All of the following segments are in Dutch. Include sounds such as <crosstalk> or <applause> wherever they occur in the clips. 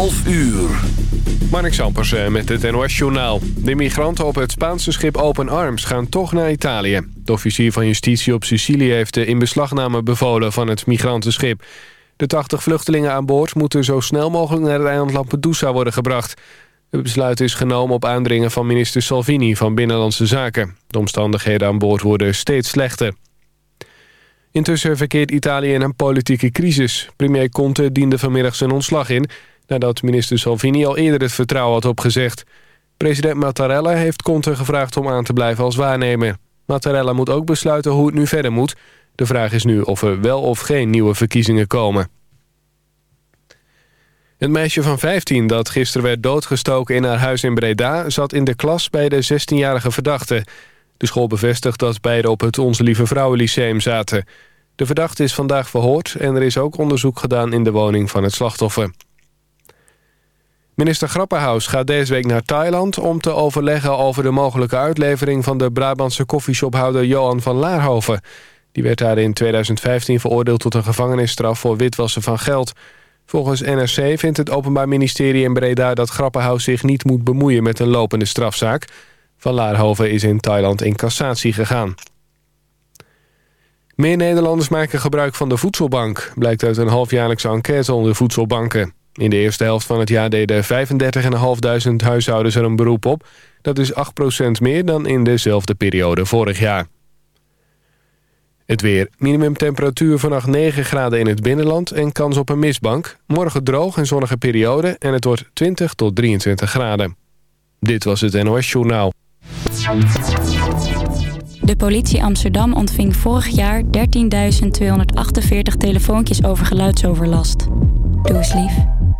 11 uur. Marnik Sampers met het NOS-journaal. De migranten op het Spaanse schip Open Arms gaan toch naar Italië. De officier van justitie op Sicilië heeft de inbeslagname bevolen van het migrantenschip. De 80 vluchtelingen aan boord moeten zo snel mogelijk naar het eiland Lampedusa worden gebracht. Het besluit is genomen op aandringen van minister Salvini van Binnenlandse Zaken. De omstandigheden aan boord worden steeds slechter. Intussen verkeert Italië in een politieke crisis. Premier Conte diende vanmiddag zijn ontslag in... nadat minister Salvini al eerder het vertrouwen had opgezegd. President Mattarella heeft Conte gevraagd om aan te blijven als waarnemer. Mattarella moet ook besluiten hoe het nu verder moet. De vraag is nu of er wel of geen nieuwe verkiezingen komen. Het meisje van 15 dat gisteren werd doodgestoken in haar huis in Breda... zat in de klas bij de 16-jarige verdachte... De school bevestigt dat beide op het Onze Lieve Vrouwen Lyceum zaten. De verdachte is vandaag verhoord en er is ook onderzoek gedaan in de woning van het slachtoffer. Minister Grapperhaus gaat deze week naar Thailand... om te overleggen over de mogelijke uitlevering van de Brabantse koffieshophouder Johan van Laarhoven. Die werd daar in 2015 veroordeeld tot een gevangenisstraf voor witwassen van geld. Volgens NRC vindt het Openbaar Ministerie in Breda dat Grapperhaus zich niet moet bemoeien met een lopende strafzaak... Van Laarhoven is in Thailand in cassatie gegaan. Meer Nederlanders maken gebruik van de voedselbank... blijkt uit een halfjaarlijkse enquête onder voedselbanken. In de eerste helft van het jaar deden 35.500 huishoudens er een beroep op. Dat is 8% meer dan in dezelfde periode vorig jaar. Het weer. Minimumtemperatuur vannacht 9 graden in het binnenland en kans op een mistbank. Morgen droog en zonnige periode en het wordt 20 tot 23 graden. Dit was het NOS Journaal. De politie Amsterdam ontving vorig jaar 13.248 telefoontjes over geluidsoverlast. Doe eens lief.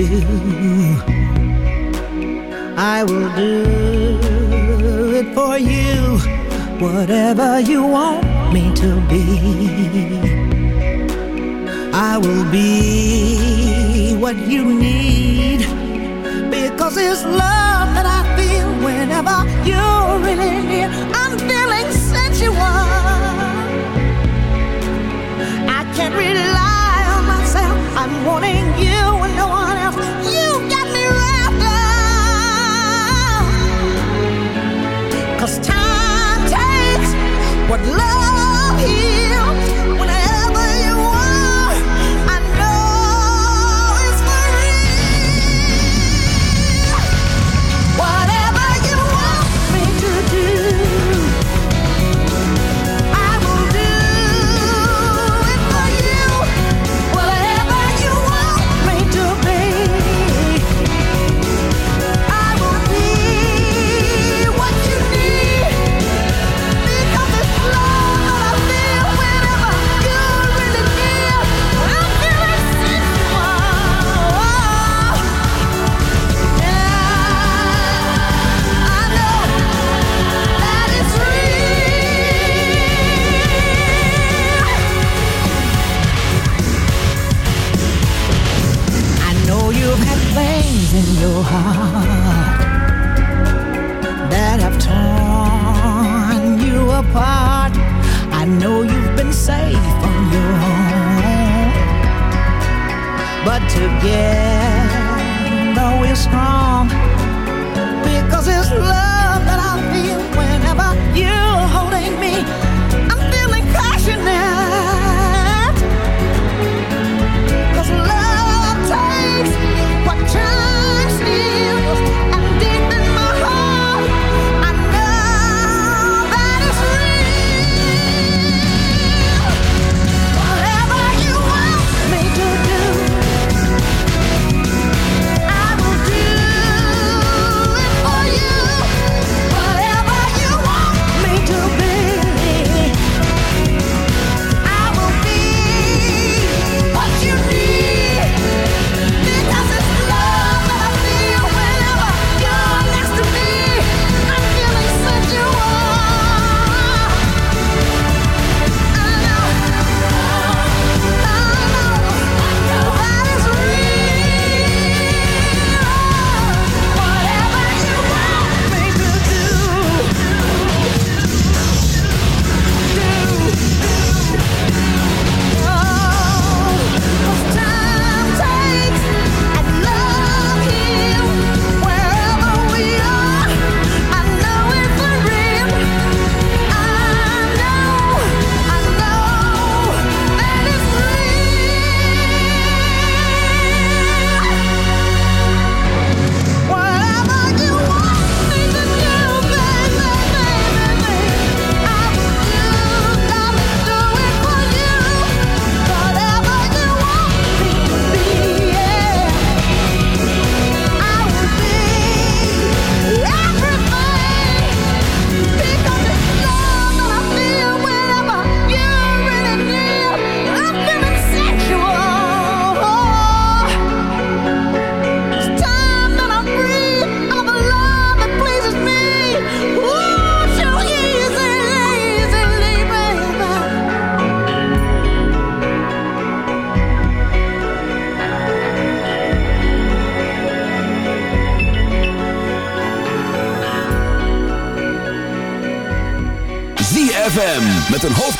do, I will do it for you, whatever you want me to be. I will be what you need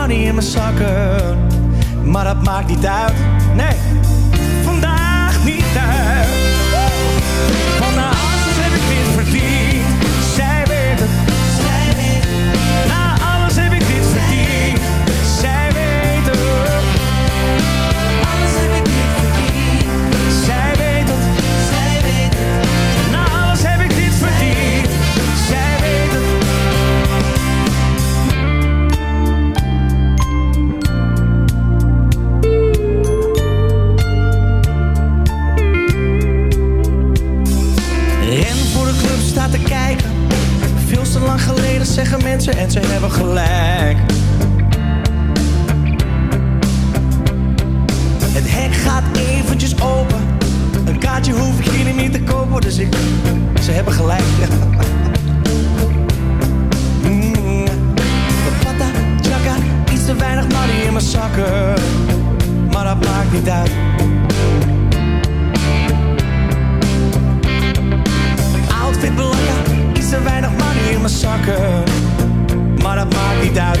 money in mijn zakken. Maar dat maakt niet uit. Nee, vandaag niet uit. Geleden zeggen mensen en ze hebben gelijk. Het hek gaat eventjes open. Een kaartje hoef ik hier niet te kopen, dus ik... Ze hebben gelijk. <laughs> Mm. Pata, chaka, iets te weinig money in mijn zakken. Maar dat maakt niet uit. Outfit belangrijk, iets te weinig money in mijn zakken. Maar dat maakt niet uit.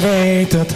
Weet het.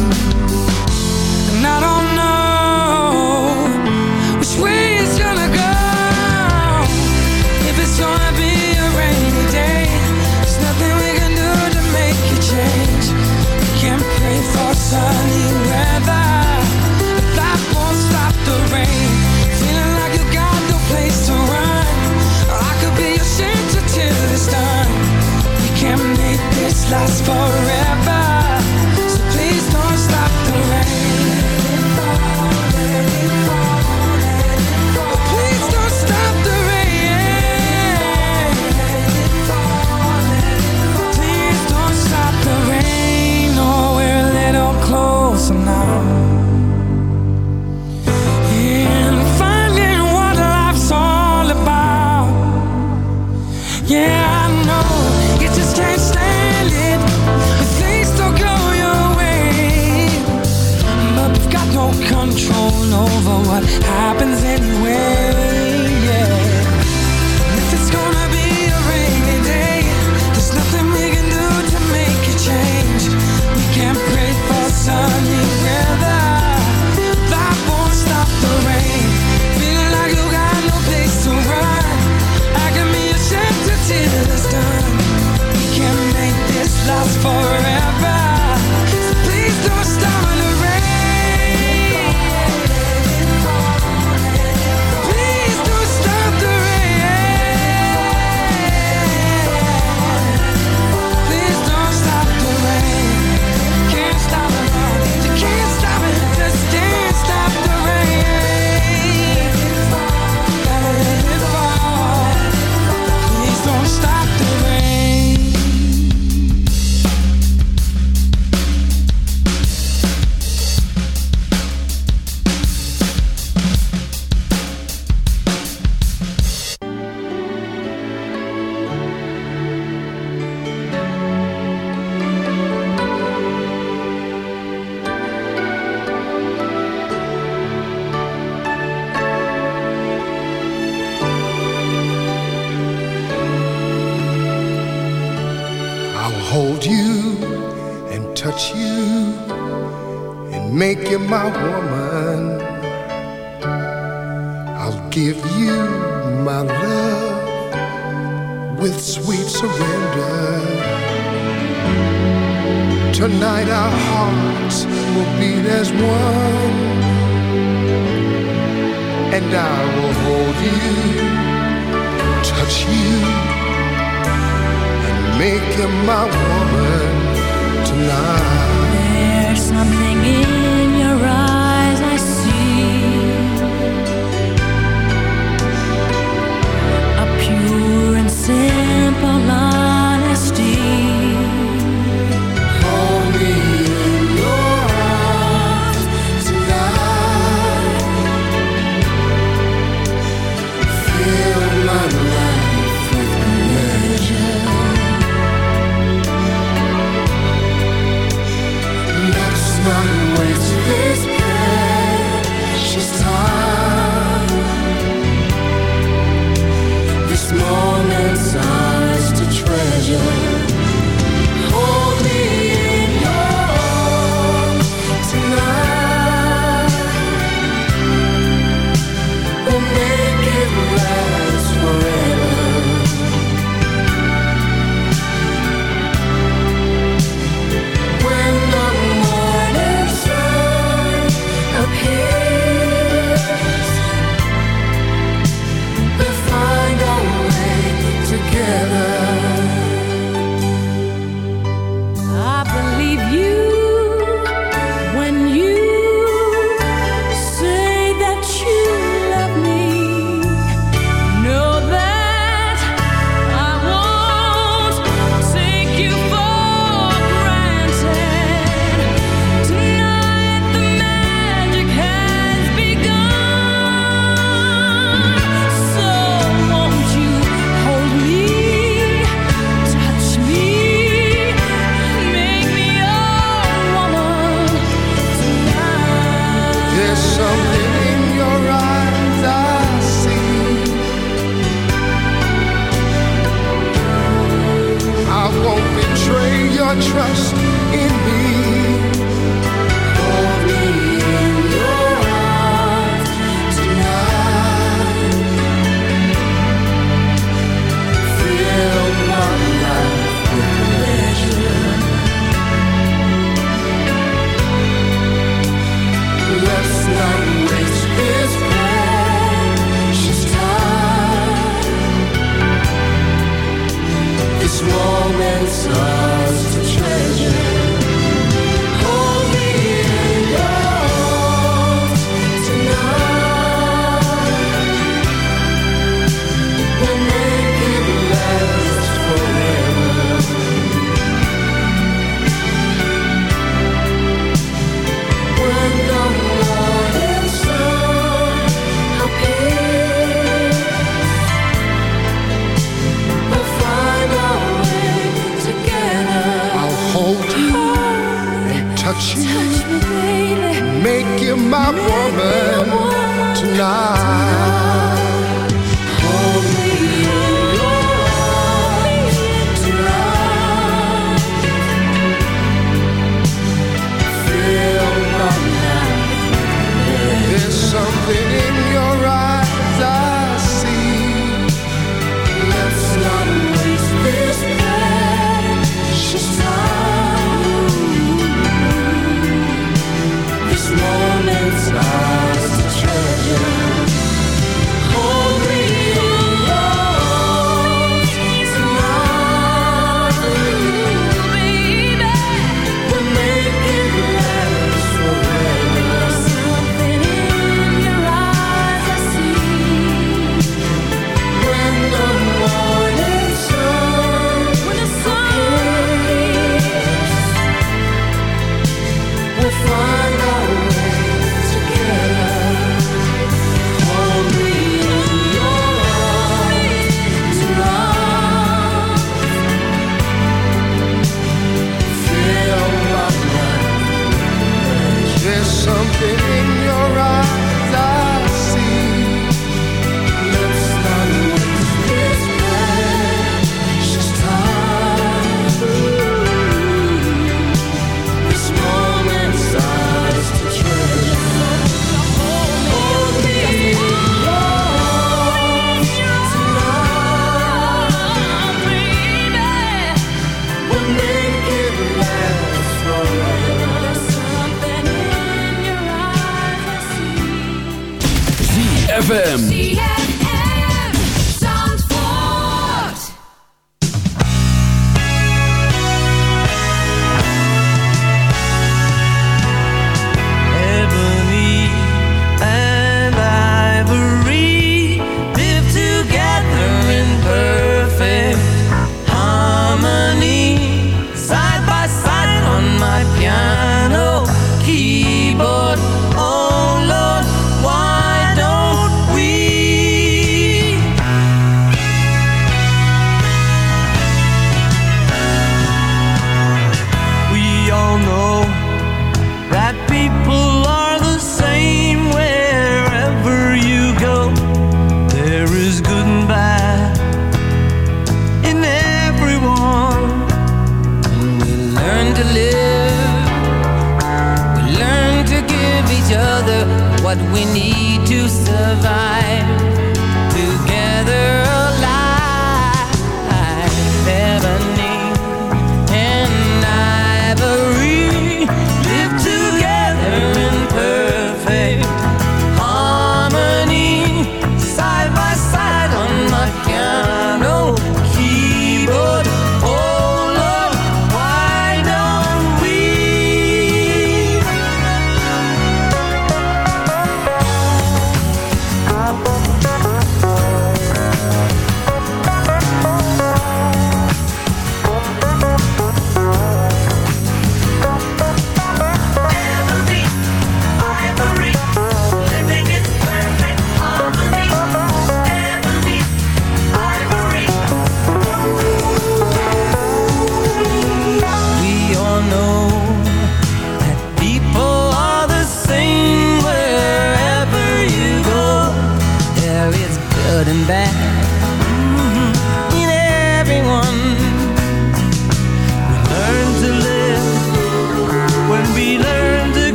last forever.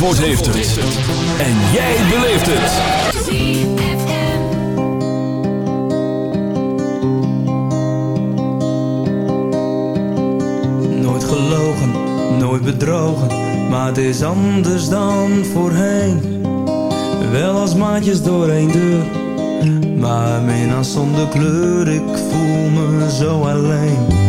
Zandvoort heeft het. En jij beleeft het. Nooit gelogen, nooit bedrogen, maar het is anders dan voorheen. Wel als maatjes door één deur, maar mina zonder kleur, ik voel me zo alleen.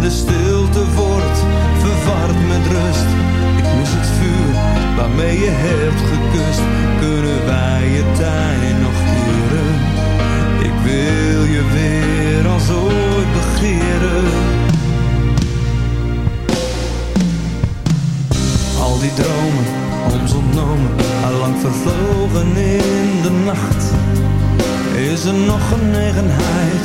de stilte wordt verward met rust. Ik mis het vuur waarmee je hebt gekust. Kunnen wij je tijd nog keren? Ik wil je weer als ooit begeren. Al die dromen, ons ontnomen, allang vervlogen in de nacht. Is er nog genegenheid?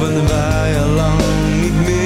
Hoeven wij al lang niet meer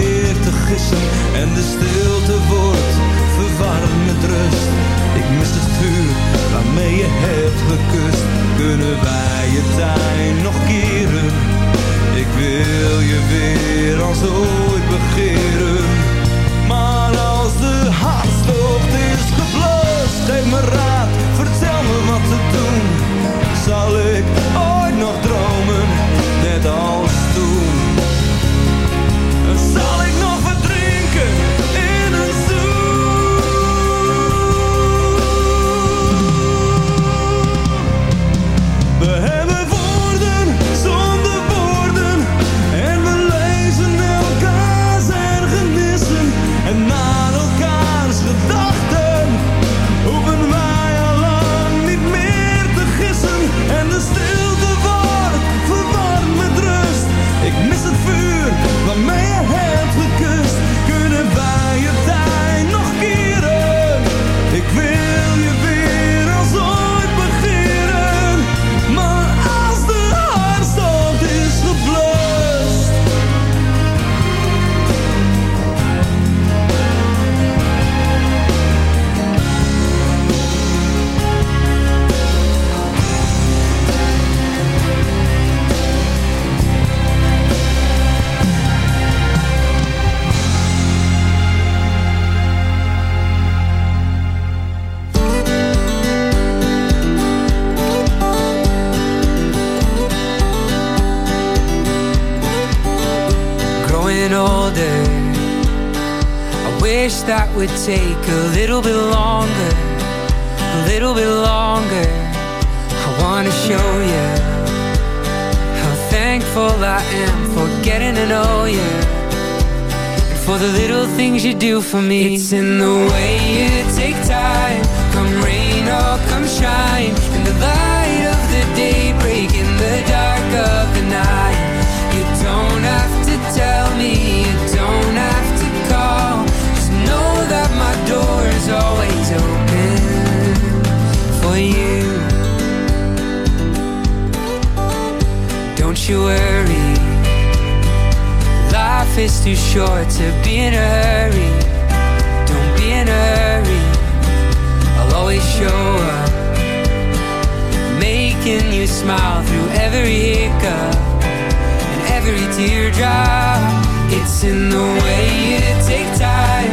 take a little bit longer, a little bit longer. I wanna show you how thankful I am for getting to know you. And for the little things you do for me. It's in the way you take time, come rain or come shine. In the light of the day, break in the dark of the night. Door is always open for you. Don't you worry, life is too short to be in a hurry. Don't be in a hurry, I'll always show up. Making you smile through every hiccup and every teardrop. It's in the way you take time,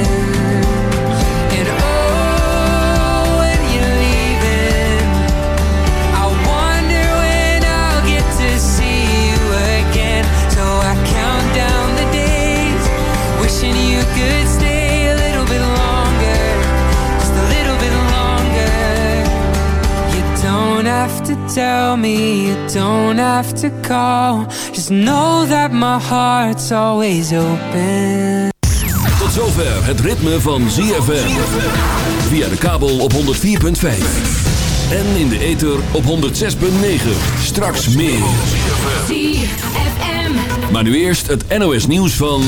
to tell me, you don't have to call. Just know that my heart's always open. Tot zover het ritme van ZFM. Via de kabel op 104.5. En in de ether op 106.9. Straks meer. ZFM. Maar nu eerst het NOS nieuws van...